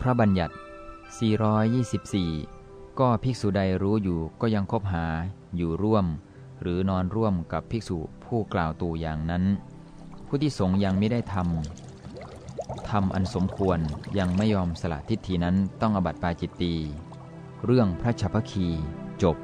พระบัญญัติ 424 ก็ภิกษุใดรู้อยู่ก็ยังคบหาอยู่ร่วม หรือนอนร่วมกับภิกษุผู้กล่าวตูอย่างนั้น ผู้ที่สงยังไม่ได้ทำทำอันสมควรยังไม่ยอมสละทิฏฐินั้นต้องอบัติปาจิตตี เรื่องพระชพคีจบ